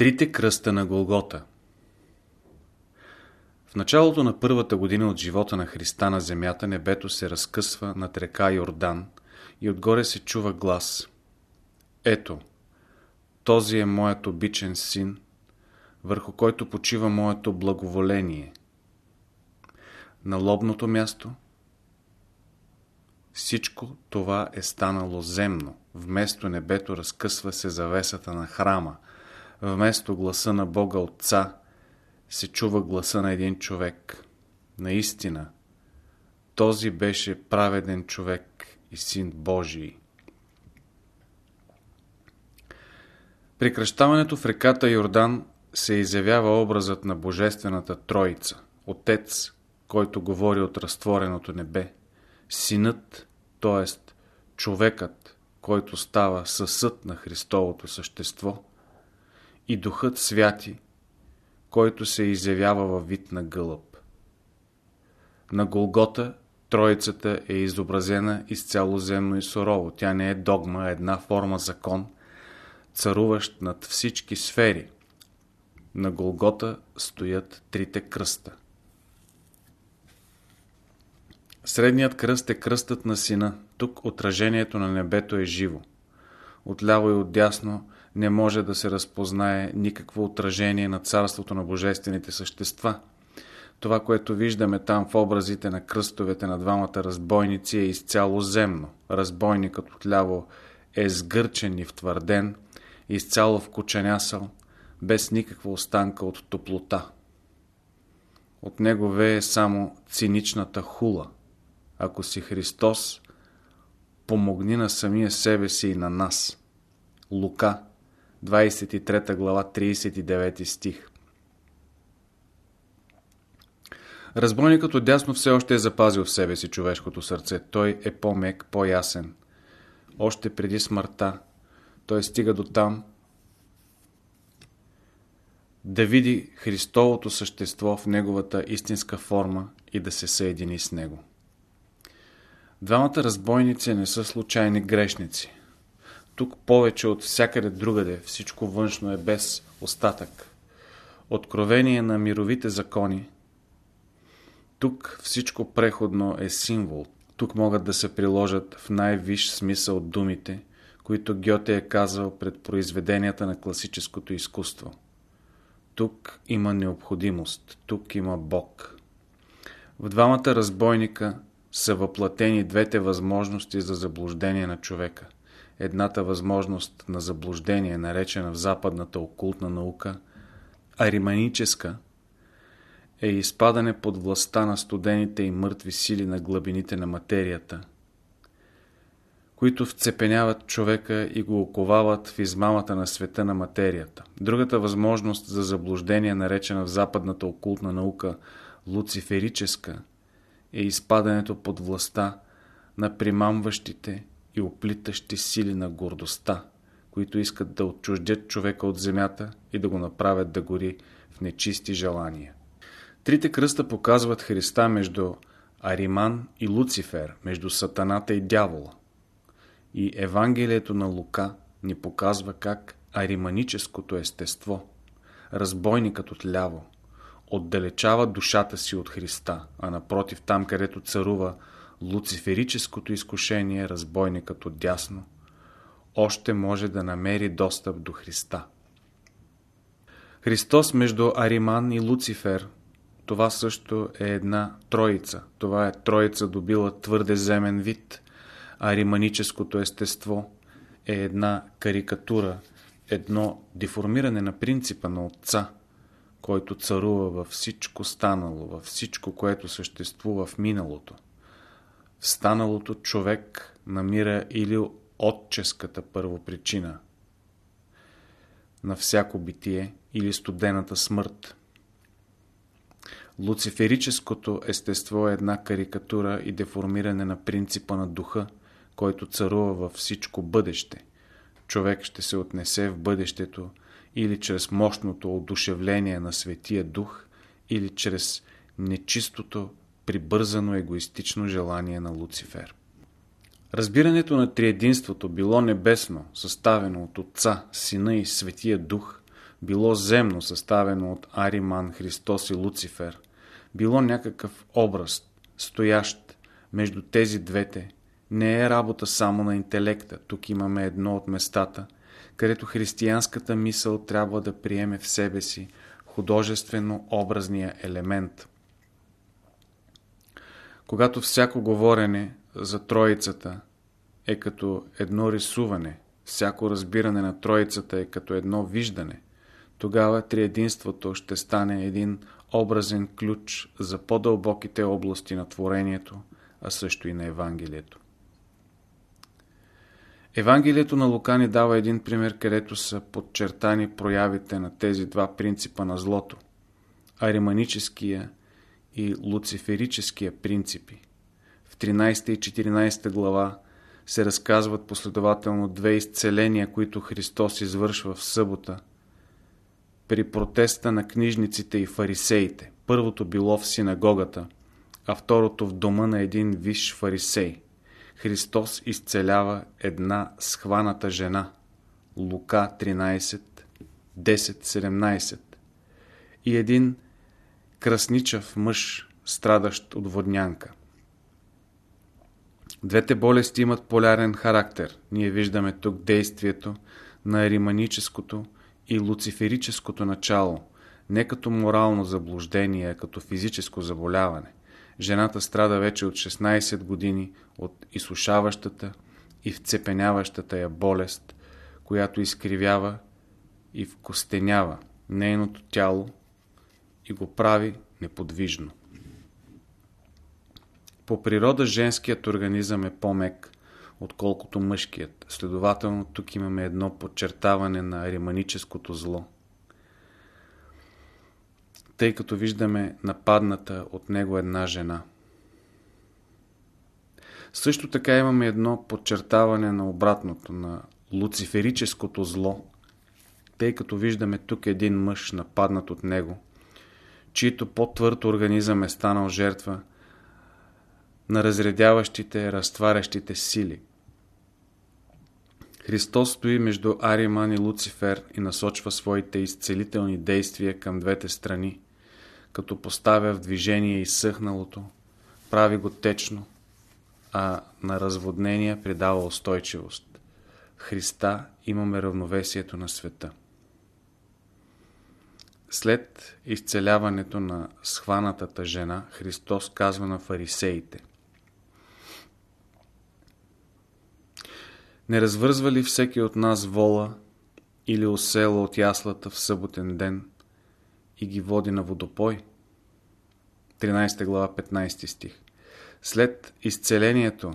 Трите кръста на Голгота В началото на първата година от живота на Христа на земята небето се разкъсва над река Йордан и отгоре се чува глас. Ето, този е моят обичен син, върху който почива моето благоволение. На лобното място всичко това е станало земно. Вместо небето разкъсва се завесата на храма – Вместо гласа на Бога Отца се чува гласа на един човек. Наистина, този беше праведен човек и син Божий. При кръщаването в реката Йордан се изявява образът на Божествената Троица, Отец, който говори от разтвореното небе, Синът, т.е. човекът, който става съсъд на Христовото същество – и Духът Святи, който се изявява във вид на гълъб. На Голгота Троицата е изобразена изцяло земно и сурово. Тя не е догма, една форма закон, царуващ над всички сфери. На Голгота стоят трите кръста. Средният кръст е кръстът на сина. Тук отражението на небето е живо. Отляво и отдясно не може да се разпознае никакво отражение на царството на божествените същества. Това, което виждаме там в образите на кръстовете на двамата разбойници е изцяло земно. Разбойникът отляво е сгърчен и втвърден, изцяло вкученясал, без никаква останка от топлота. От него вее само циничната хула. Ако си Христос, помогни на самия себе си и на нас. Лука 23 глава, 39 стих. Разбойникът от дясно все още е запазил в себе си човешкото сърце. Той е по-мек, по-ясен. Още преди смъртта той стига до там да види Христовото същество в неговата истинска форма и да се съедини с него. Двамата разбойници не са случайни грешници. Тук повече от всякъде другаде всичко външно е без остатък. Откровение на мировите закони. Тук всичко преходно е символ. Тук могат да се приложат в най-виш смисъл думите, които Гьоте е казал пред произведенията на класическото изкуство. Тук има необходимост, тук има Бог. В двамата разбойника са въплатени двете възможности за заблуждение на човека – едната възможност на заблуждение, наречена в западната окултна наука, ариманическа, е изпадане под властта на студените и мъртви сили на глъбините на материята, които вцепеняват човека и го оковават в измамата на света на материята. Другата възможност за заблуждение, наречена в западната окултна наука луциферическа, е изпадането под властта на примамващите и оплитащи сили на гордостта, които искат да отчуждят човека от земята и да го направят да гори в нечисти желания. Трите кръста показват Христа между Ариман и Луцифер, между Сатаната и Дявола. И Евангелието на Лука ни показва как ариманическото естество, разбойникът от ляво, отдалечава душата си от Христа, а напротив там, където царува луциферическото изкушение, разбойникът от дясно, още може да намери достъп до Христа. Христос между Ариман и Луцифер, това също е една троица. Това е троица добила твърде земен вид. Ариманическото естество е една карикатура, едно деформиране на принципа на Отца, който царува във всичко станало, във всичко, което съществува в миналото. Станалото човек намира или отческата първопричина на всяко битие или студената смърт. Луциферическото естество е една карикатура и деформиране на принципа на духа, който царува във всичко бъдеще. Човек ще се отнесе в бъдещето или чрез мощното одушевление на Светия Дух, или чрез нечистото прибързано егоистично желание на Луцифер. Разбирането на триединството било небесно, съставено от Отца, Сина и Светия Дух, било земно, съставено от Ариман, Христос и Луцифер, било някакъв образ, стоящ между тези двете, не е работа само на интелекта. Тук имаме едно от местата, където християнската мисъл трябва да приеме в себе си художествено-образния елемент. Когато всяко говорене за Троицата е като едно рисуване, всяко разбиране на Троицата е като едно виждане, тогава триединството ще стане един образен ключ за по-дълбоките области на творението, а също и на Евангелието. Евангелието на Лука ни дава един пример, където са подчертани проявите на тези два принципа на злото – ариманическия и луциферическия принципи. В 13 и 14 глава се разказват последователно две изцеления, които Христос извършва в събота при протеста на книжниците и фарисеите. Първото било в синагогата, а второто в дома на един виш фарисей – Христос изцелява една схваната жена. Лука 13, 10-17 и един красничав мъж, страдащ от воднянка. Двете болести имат полярен характер. Ние виждаме тук действието на риманическото и луциферическото начало, не като морално заблуждение, а като физическо заболяване. Жената страда вече от 16 години от изсушаващата и вцепеняващата я болест, която изкривява и вкостенява нейното тяло и го прави неподвижно. По природа женският организъм е по-мек, отколкото мъжкият. Следователно тук имаме едно подчертаване на риманическото зло – тъй като виждаме нападната от него една жена. Също така имаме едно подчертаване на обратното, на луциферическото зло, тъй като виждаме тук един мъж нападнат от него, чието по-твърд организъм е станал жертва на разредяващите, разтварящите сили. Христос стои между Ариман и Луцифер и насочва своите изцелителни действия към двете страни – като поставя в движение изсъхналото, прави го течно, а на разводнение придава устойчивост. Христа имаме равновесието на света. След изцеляването на схванатата жена, Христос казва на фарисеите Не развързва ли всеки от нас вола или осела от яслата в съботен ден – и ги води на водопой. 13 глава 15 стих. След изцелението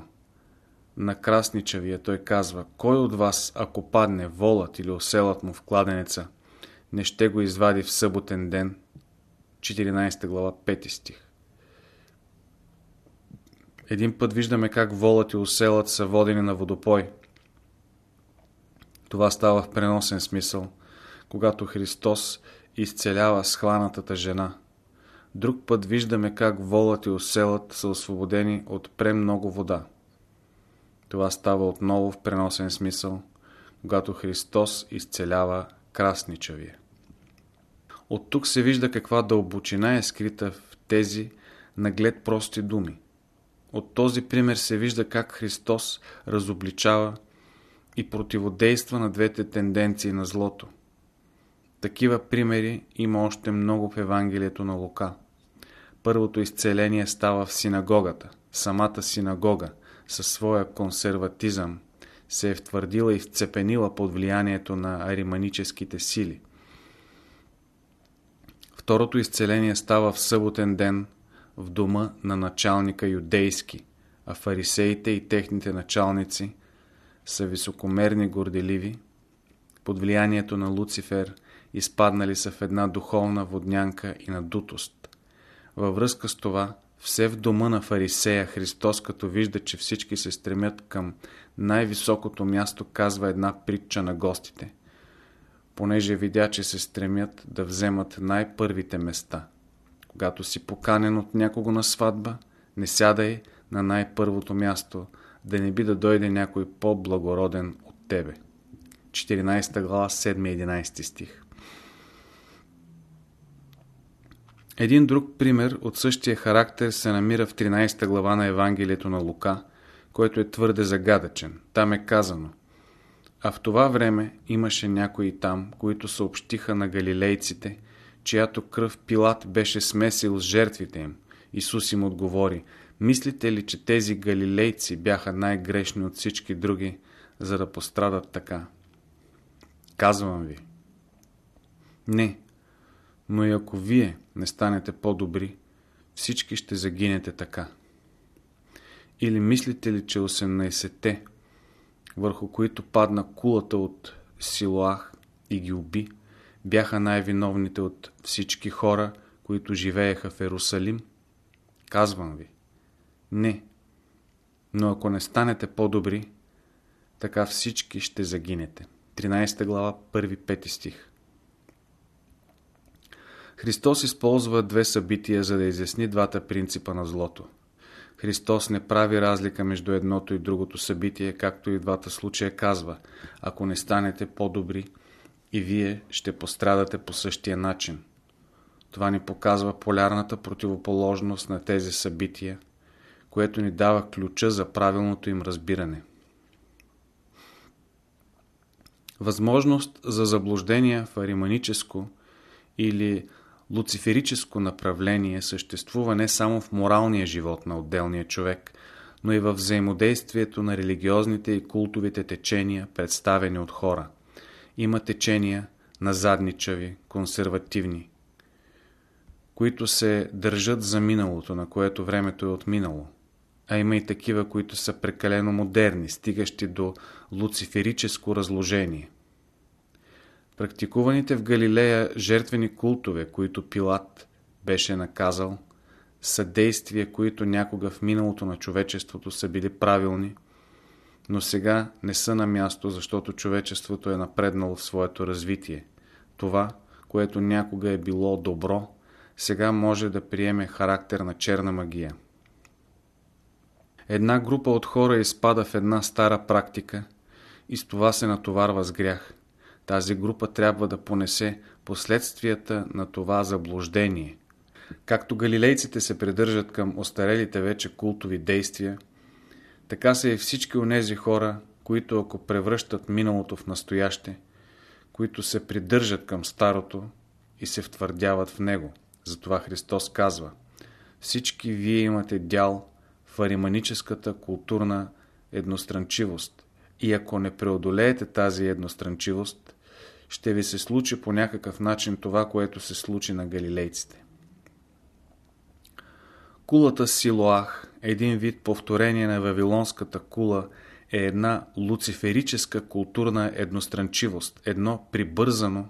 на Красничавия той казва, кой от вас, ако падне волът или оселът му в кладенеца, не ще го извади в съботен ден? 14 глава 5 стих. Един път виждаме как волът и оселът са водени на водопой. Това става в преносен смисъл, когато Христос изцелява схванатата жена. Друг път виждаме как волът и оселът са освободени от премного вода. Това става отново в преносен смисъл, когато Христос изцелява красничавия. От тук се вижда каква дълбочина е скрита в тези наглед прости думи. От този пример се вижда как Христос разобличава и противодейства на двете тенденции на злото. Такива примери има още много в Евангелието на Лука. Първото изцеление става в синагогата. Самата синагога със своя консерватизъм се е втвърдила и вцепенила под влиянието на ариманическите сили. Второто изцеление става в съботен ден в дома на началника юдейски, а фарисеите и техните началници са високомерни горделиви, под влиянието на Луцифер изпаднали са в една духовна воднянка и надутост. Във връзка с това, все в дома на фарисея Христос, като вижда, че всички се стремят към най-високото място, казва една притча на гостите понеже видя, че се стремят да вземат най-първите места. Когато си поканен от някого на сватба, не сядай на най-първото място, да не би да дойде някой по-благороден от тебе. 14 глава, 7-11 стих Един друг пример от същия характер се намира в 13 глава на Евангелието на Лука, който е твърде загадъчен. Там е казано – а в това време имаше някои там, които съобщиха на галилейците, чиято кръв Пилат беше смесил с жертвите им. Исус им отговори Мислите ли, че тези галилейци бяха най-грешни от всички други, за да пострадат така? Казвам ви. Не, но и ако вие не станете по-добри, всички ще загинете така. Или мислите ли, че 18-те, върху които падна кулата от Силоах и ги уби, бяха най-виновните от всички хора, които живееха в Ерусалим? Казвам ви. Не. Но ако не станете по-добри, така всички ще загинете. 13 глава, 1-5 стих. Христос използва две събития, за да изясни двата принципа на злото. Христос не прави разлика между едното и другото събитие, както и двата случая казва. Ако не станете по-добри, и вие ще пострадате по същия начин. Това ни показва полярната противоположност на тези събития, което ни дава ключа за правилното им разбиране. Възможност за заблуждение в ариманическо или луциферическо направление съществува не само в моралния живот на отделния човек, но и в взаимодействието на религиозните и култовите течения, представени от хора. Има течения на задничави, консервативни, които се държат за миналото, на което времето е отминало. А има и такива, които са прекалено модерни, стигащи до луциферическо разложение. Практикуваните в Галилея жертвени култове, които Пилат беше наказал, са действия, които някога в миналото на човечеството са били правилни, но сега не са на място, защото човечеството е напреднало в своето развитие. Това, което някога е било добро, сега може да приеме характер на черна магия. Една група от хора изпада в една стара практика и с това се натоварва с грях. Тази група трябва да понесе последствията на това заблуждение. Както галилейците се придържат към остарелите вече култови действия, така са и всички онези хора, които ако превръщат миналото в настояще, които се придържат към старото и се втвърдяват в него. Затова Христос казва Всички вие имате дял в ариманическата културна едностранчивост и ако не преодолеете тази едностранчивост, ще ви се случи по някакъв начин това, което се случи на галилейците. Кулата Силоах, един вид повторение на вавилонската кула, е една луциферическа културна едностранчивост, едно прибързано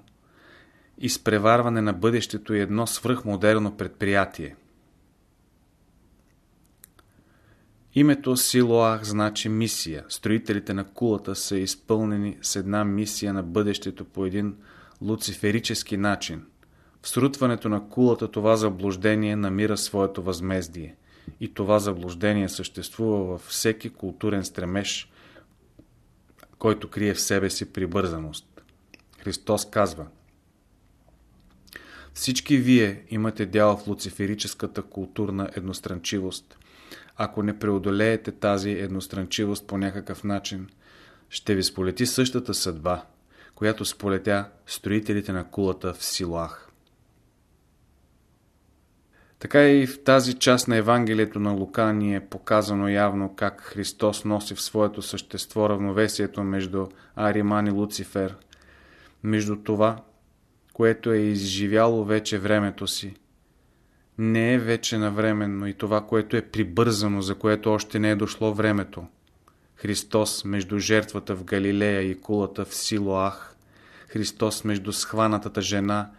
изпреварване на бъдещето и едно свръхмодерно предприятие – Името Силоах значи мисия. Строителите на кулата са изпълнени с една мисия на бъдещето по един луциферически начин. В срутването на кулата това заблуждение намира своето възмездие. И това заблуждение съществува във всеки културен стремеж, който крие в себе си прибързаност. Христос казва Всички вие имате дял в луциферическата културна едностранчивост – ако не преодолеете тази едностранчивост по някакъв начин, ще ви сполети същата съдба, която сполетя строителите на кулата в Силах. Така и в тази част на Евангелието на Лука ни е показано явно как Христос носи в своето същество равновесието между Ариман и Луцифер, между това, което е изживяло вече времето си не е вече навременно и това, което е прибързано, за което още не е дошло времето. Христос между жертвата в Галилея и кулата в Силоах, Христос между схванатата жена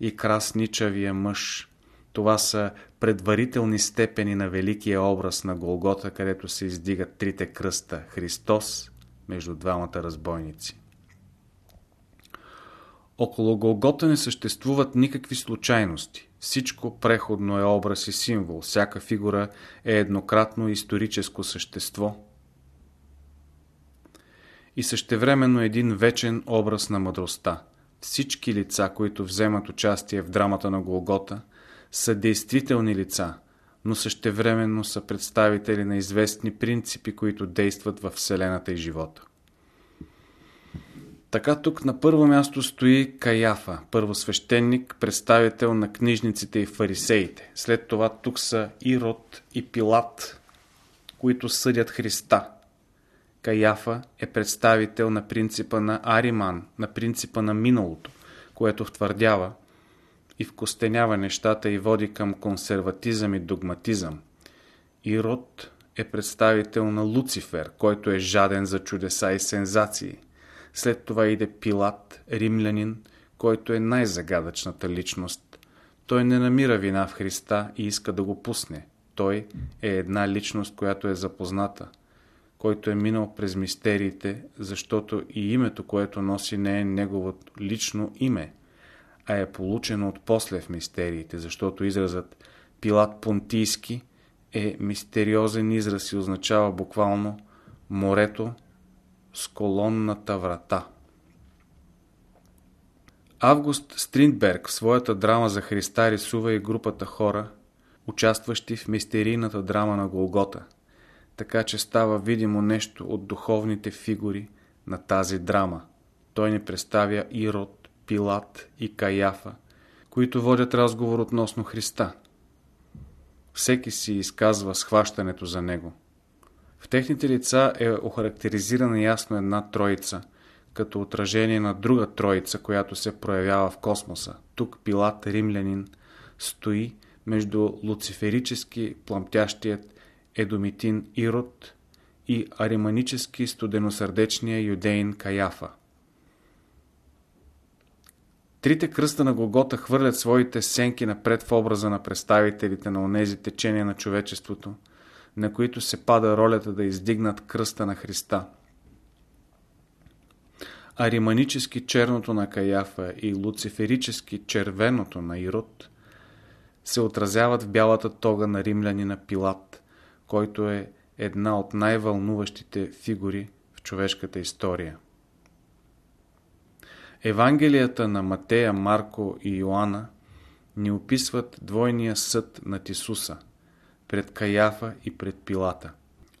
и красничавия мъж. Това са предварителни степени на великия образ на Голгота, където се издигат трите кръста. Христос между двамата разбойници. Около Голгота не съществуват никакви случайности. Всичко преходно е образ и символ. Всяка фигура е еднократно историческо същество и същевременно един вечен образ на мъдростта. Всички лица, които вземат участие в драмата на Голгота, са действителни лица, но същевременно са представители на известни принципи, които действат в Вселената и живота. Така тук на първо място стои Каяфа, първосвещеник, представител на книжниците и фарисеите. След това тук са Ирод и Пилат, които съдят Христа. Каяфа е представител на принципа на Ариман, на принципа на миналото, което втвърдява и вкостенява нещата и води към консерватизъм и догматизъм. Ирод е представител на Луцифер, който е жаден за чудеса и сензации. След това иде Пилат, римлянин, който е най-загадъчната личност. Той не намира вина в Христа и иска да го пусне. Той е една личност, която е запозната, който е минал през мистериите, защото и името, което носи, не е неговото лично име, а е получено от после в мистериите, защото изразът Пилат Понтийски е мистериозен израз и означава буквално морето с колонната врата. Август Стринберг в своята драма за Христа рисува и групата хора, участващи в мистерийната драма на Голгота, така че става видимо нещо от духовните фигури на тази драма. Той ни представя Ирод, Пилат и Каяфа, които водят разговор относно Христа. Всеки си изказва схващането за него. В техните лица е охарактеризирана ясно една троица, като отражение на друга троица, която се проявява в космоса. Тук Пилат, римлянин, стои между луциферически пламтящият едомитин Ирод и ариманически студеносърдечния юдеин Каяфа. Трите кръста на Гогота хвърлят своите сенки напред в образа на представителите на онези течения на човечеството, на които се пада ролята да издигнат кръста на Христа. Ариманически черното на Каяфа и луциферически червеното на Ирод се отразяват в бялата тога на римлянина Пилат, който е една от най-вълнуващите фигури в човешката история. Евангелията на Матея, Марко и Йоанна ни описват двойния съд над Исуса пред Каяфа и пред Пилата.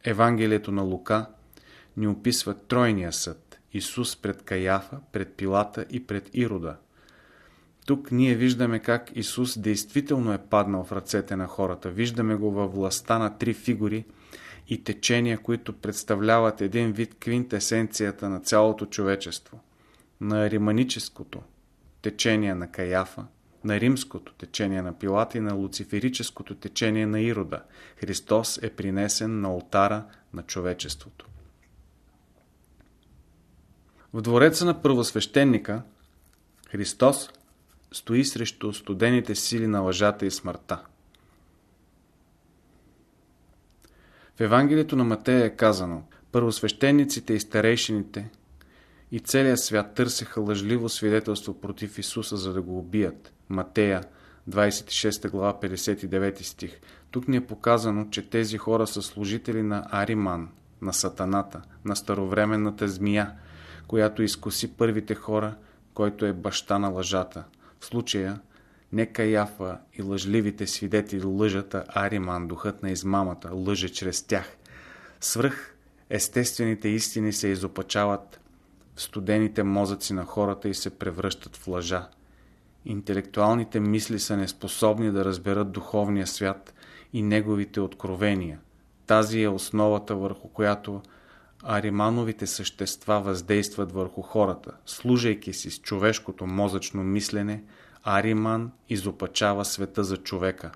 Евангелието на Лука ни описва тройния съд Исус пред Каяфа, пред Пилата и пред Ирода. Тук ние виждаме как Исус действително е паднал в ръцете на хората. Виждаме го във властта на три фигури и течения, които представляват един вид квинтесенцията на цялото човечество – на риманическото течение на Каяфа, на римското течение на Пилата и на луциферическото течение на Ирода. Христос е принесен на алтара на човечеството. В двореца на първосвещеника Христос стои срещу студените сили на лъжата и смъртта. В Евангелието на Матея е казано Първосвещениците и старейшините – и целият свят търсеха лъжливо свидетелство против Исуса, за да го убият. Матея, 26 глава, 59 стих. Тук ни е показано, че тези хора са служители на Ариман, на Сатаната, на старовременната змия, която изкуси първите хора, който е баща на лъжата. В случая, не Каяфа и лъжливите свидетели лъжата Ариман, духът на измамата, лъже чрез тях. Свръх естествените истини се изопачават в студените мозъци на хората и се превръщат в лъжа. Интелектуалните мисли са неспособни да разберат духовния свят и неговите откровения. Тази е основата върху която аримановите същества въздействат върху хората. Служайки си с човешкото мозъчно мислене, Ариман изопачава света за човека.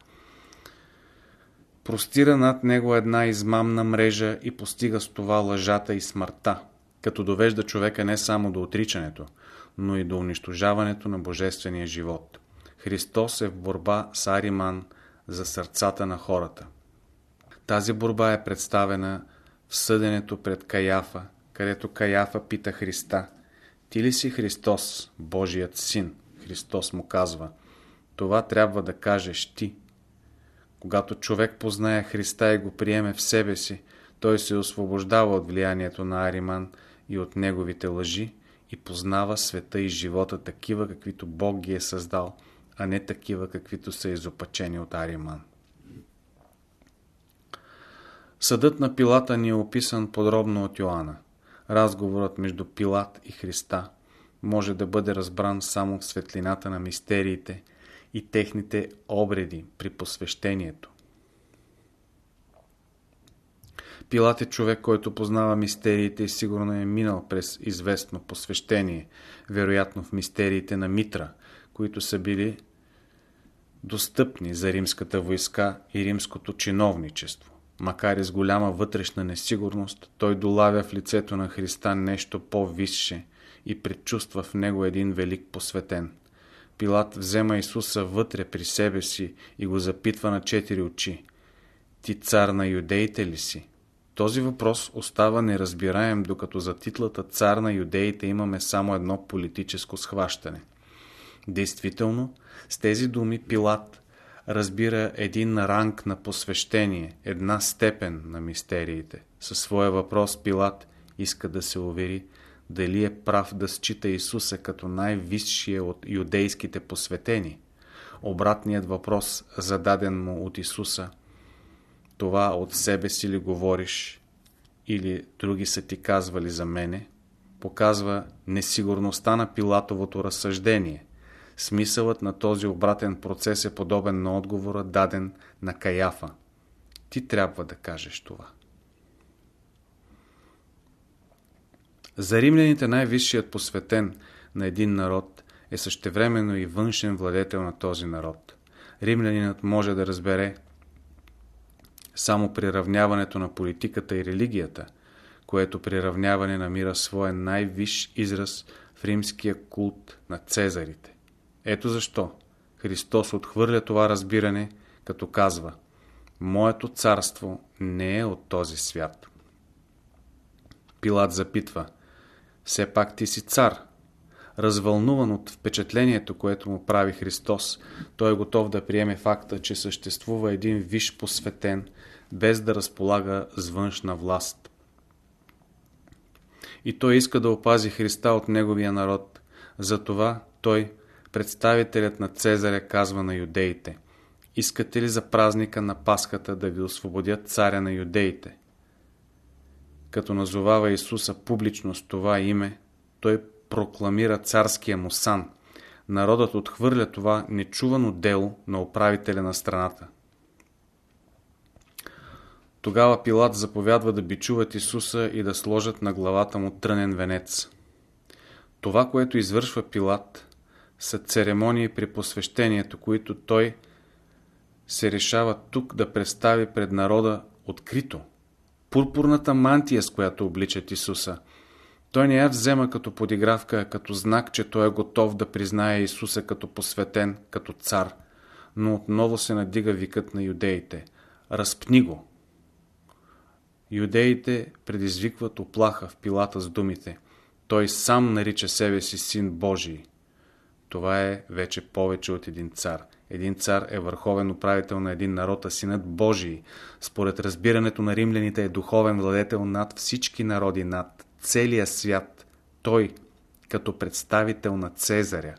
Простира над него една измамна мрежа и постига с това лъжата и смъртта като довежда човека не само до отричането, но и до унищожаването на божествения живот. Христос е в борба с Ариман за сърцата на хората. Тази борба е представена в съденето пред Каяфа, където Каяфа пита Христа, ти ли си Христос, Божият син? Христос му казва, това трябва да кажеш ти. Когато човек познае Христа и го приеме в себе си, той се освобождава от влиянието на Ариман – и от неговите лъжи и познава света и живота такива, каквито Бог ги е създал, а не такива, каквито са изопачени от Ариман. Съдът на Пилата ни е описан подробно от Йоанна. Разговорът между Пилат и Христа може да бъде разбран само в светлината на мистериите и техните обреди при посвещението. Пилат е човек, който познава мистериите и сигурно е минал през известно посвещение, вероятно в мистериите на Митра, които са били достъпни за римската войска и римското чиновничество. Макар и с голяма вътрешна несигурност, той долавя в лицето на Христа нещо по-висше и предчувства в него един велик посветен. Пилат взема Исуса вътре при себе си и го запитва на четири очи. Ти цар на юдеите ли си? Този въпрос остава неразбираем, докато за титлата цар на юдеите имаме само едно политическо схващане. Действително, с тези думи Пилат разбира един ранг на посвещение, една степен на мистериите. Със своя въпрос Пилат иска да се увери дали е прав да счита Исуса като най-висшия от юдейските посветени. Обратният въпрос, зададен му от Исуса, това от себе си ли говориш или други са ти казвали за мене, показва несигурността на Пилатовото разсъждение. Смисълът на този обратен процес е подобен на отговора, даден на Каяфа. Ти трябва да кажеш това. За римляните най-висшият посветен на един народ е същевременно и външен владетел на този народ. Римлянинът може да разбере само приравняването на политиката и религията, което приравняване намира своя най-висш израз в римския култ на цезарите. Ето защо Христос отхвърля това разбиране, като казва Моето царство не е от този свят. Пилат запитва Все пак ти си цар. Развълнуван от впечатлението, което му прави Христос, той е готов да приеме факта, че съществува един виш посветен, без да разполага с външна власт. И той иска да опази Христа от неговия народ. Затова той представителят на Цезаря казва на юдеите Искате ли за празника на Пасхата да ви освободят царя на юдеите? Като назовава Исуса публично с това име, той прокламира царския му сан. Народът отхвърля това нечувано дело на управителя на страната. Тогава Пилат заповядва да бичуват Исуса и да сложат на главата му трънен венец. Това, което извършва Пилат, са церемонии при посвещението, които той се решава тук да представи пред народа открито. Пурпурната мантия, с която обличат Исуса. Той не я взема като подигравка, а като знак, че той е готов да признае Исуса като посветен, като цар. Но отново се надига викът на юдеите. Разпни го! Юдеите предизвикват оплаха в пилата с думите. Той сам нарича себе си син Божий. Това е вече повече от един цар. Един цар е върховен управител на един народ, а синът Божий. Според разбирането на римляните е духовен владетел над всички народи, над целия свят. Той, като представител на Цезаря,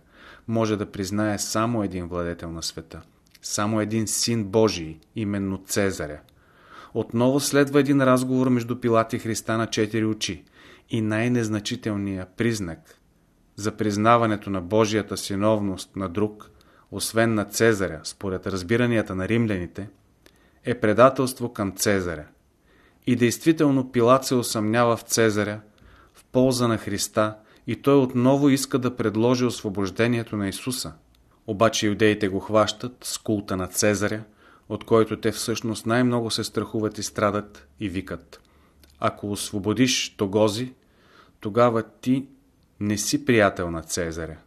може да признае само един владетел на света. Само един син Божий, именно Цезаря. Отново следва един разговор между Пилат и Христа на четири очи. И най-незначителният признак за признаването на Божията синовност на друг, освен на Цезаря, според разбиранията на римляните, е предателство към Цезаря. И действително Пилат се усъмнява в Цезаря, в полза на Христа, и той отново иска да предложи освобождението на Исуса. Обаче юдеите го хващат с култа на Цезаря, от който те всъщност най-много се страхуват и страдат и викат. Ако освободиш Тогози, тогава ти не си приятел на Цезаря.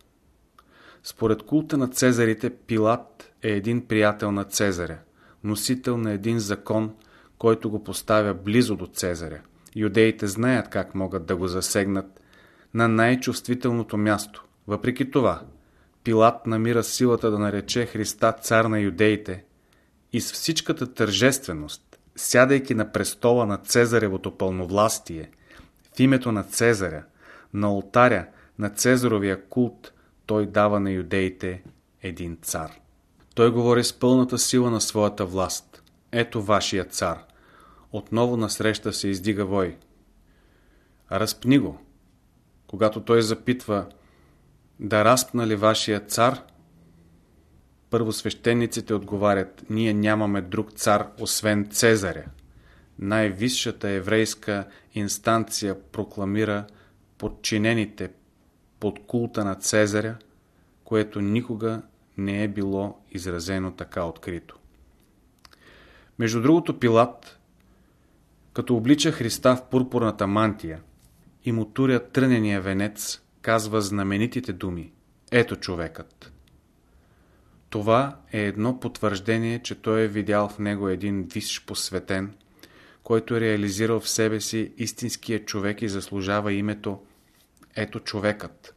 Според култа на Цезарите, Пилат е един приятел на Цезаря, носител на един закон, който го поставя близо до Цезаря. Юдеите знаят как могат да го засегнат на най-чувствителното място. Въпреки това, Пилат намира силата да нарече Христа цар на юдеите и с всичката тържественост, сядайки на престола на Цезаревото пълновластие, в името на Цезаря, на алтаря на Цезаровия култ той дава на юдеите един цар. Той говори с пълната сила на своята власт. Ето вашия цар. Отново насреща се издига вой. Разпни го. Когато той запитва да разпна ли вашия цар, първосвещениците отговарят ние нямаме друг цар, освен Цезаря. Най-висшата еврейска инстанция прокламира подчинените под култа на Цезаря, което никога не е било изразено така открито. Между другото Пилат, като облича Христа в пурпурната мантия и му туря трънения венец, казва знаменитите думи «Ето човекът». Това е едно потвърждение, че той е видял в него един висш посветен, който е реализирал в себе си истинския човек и заслужава името «Ето човекът».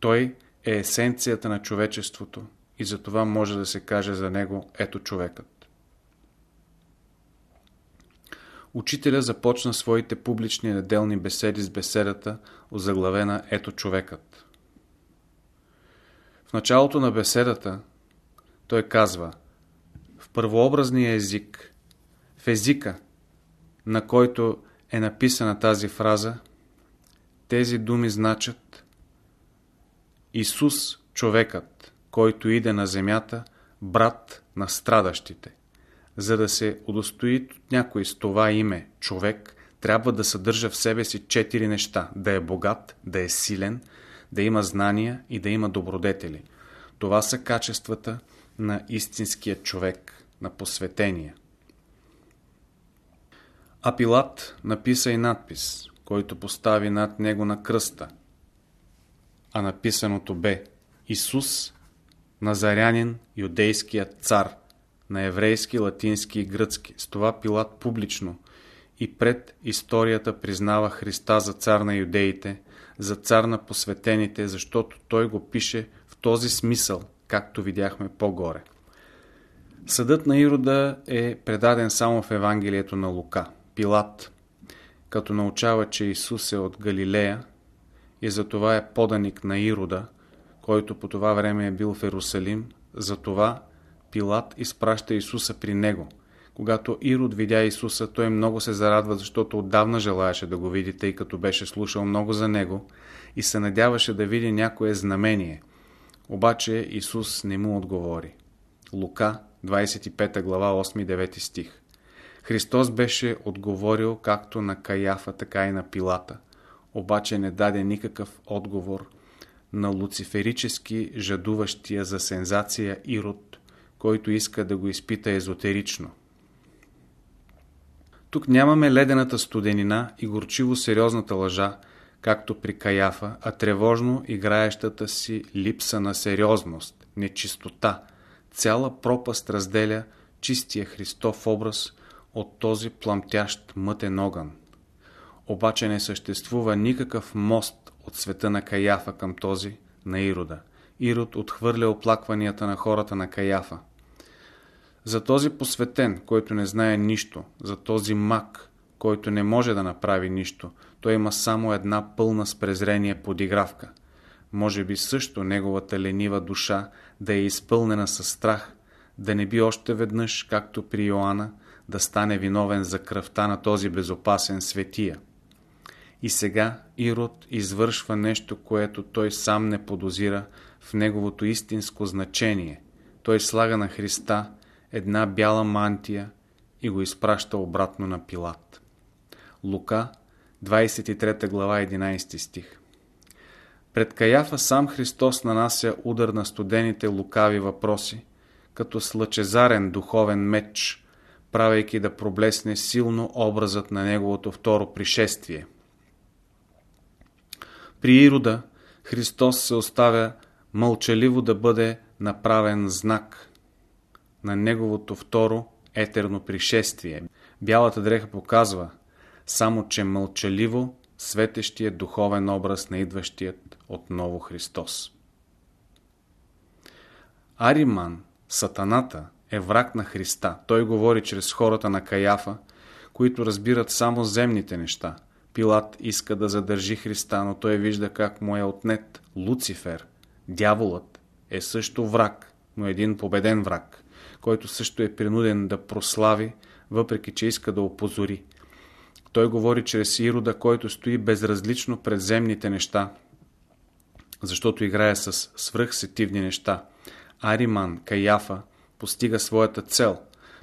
Той е есенцията на човечеството и за това може да се каже за него «Ето човекът». Учителя започна своите публични неделни беседи с беседата, озаглавена «Ето човекът». Началото на беседата той казва в първообразния език, в езика, на който е написана тази фраза, тези думи значат Исус, човекът, който иде на земята, брат на страдащите. За да се удостои някой с това име човек, трябва да съдържа в себе си четири неща. Да е богат, да е силен, да има знания и да има добродетели. Това са качествата на истинския човек, на посветения. А Пилат написа и надпис, който постави над него на кръста. А написаното бе Исус, Назарянин, юдейският цар, на еврейски, латински и гръцки. С това Пилат публично и пред историята признава Христа за цар на юдеите, за цар на посветените, защото той го пише в този смисъл, както видяхме по-горе. Съдът на Ирода е предаден само в Евангелието на Лука. Пилат, като научава, че Исус е от Галилея и затова е поданик на Ирода, който по това време е бил в Ерусалим, затова Пилат изпраща Исуса при него. Когато Ирод видя Исуса, той много се зарадва, защото отдавна желаеше да го види, тъй като беше слушал много за него и се надяваше да види някое знамение. Обаче Исус не му отговори. Лука, 25 глава, 8-9 стих Христос беше отговорил както на Каяфа, така и на Пилата, обаче не даде никакъв отговор на луциферически жадуващия за сензация Ирод, който иска да го изпита езотерично. Тук нямаме ледената студенина и горчиво сериозната лъжа, както при Каяфа, а тревожно играещата си липса на сериозност, нечистота. Цяла пропаст разделя чистия Христов образ от този пламтящ мътен огън. Обаче не съществува никакъв мост от света на Каяфа към този на Ирода. Ирод отхвърля оплакванията на хората на Каяфа. За този посветен, който не знае нищо, за този мак, който не може да направи нищо, той има само една пълна с презрение подигравка. Може би също неговата ленива душа да е изпълнена със страх, да не би още веднъж, както при Йоанна, да стане виновен за кръвта на този безопасен светия. И сега Ирод извършва нещо, което той сам не подозира в неговото истинско значение. Той слага на Христа една бяла мантия и го изпраща обратно на Пилат. Лука, 23 глава, 11 стих Пред Каяфа сам Христос нанася удар на студените лукави въпроси, като с лъчезарен духовен меч – правейки да проблесне силно образът на неговото второ пришествие. При Ирода Христос се оставя мълчаливо да бъде направен знак на неговото второ етерно пришествие. Бялата дреха показва само, че мълчаливо светещия духовен образ на идващият отново Христос. Ариман, сатаната, е враг на Христа. Той говори чрез хората на Каяфа, които разбират само земните неща. Пилат иска да задържи Христа, но той вижда как му е отнет Луцифер, дяволът, е също враг, но един победен враг, който също е принуден да прослави, въпреки че иска да опозори. Той говори чрез Ирода, който стои безразлично пред земните неща, защото играе с свръхсетивни неща. Ариман, Каяфа постига своята цел.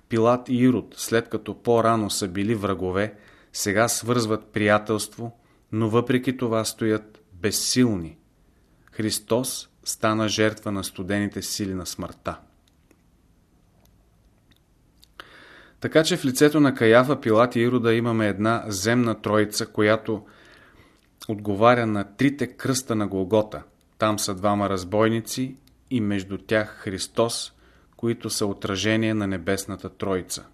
Пилат и Ирод, след като по-рано са били врагове, сега свързват приятелство, но въпреки това стоят безсилни. Христос стана жертва на студените сили на смъртта. Така че в лицето на Каяфа, Пилат и Ирода имаме една земна троица, която отговаря на трите кръста на Голгота. Там са двама разбойници и между тях Христос, които са отражение на небесната троица.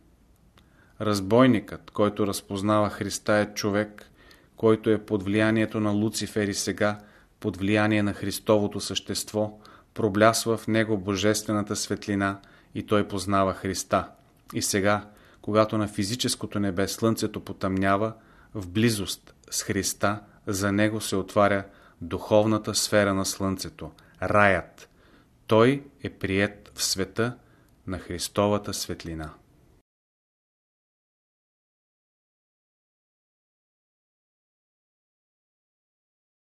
Разбойникът, който разпознава Христа е човек, който е под влиянието на Луцифер и сега под влияние на Христовото същество, проблясва в него божествената светлина и той познава Христа. И сега, когато на физическото небе слънцето потъмнява, в близост с Христа за него се отваря духовната сфера на слънцето, раят. Той е прият в света на Христовата светлина.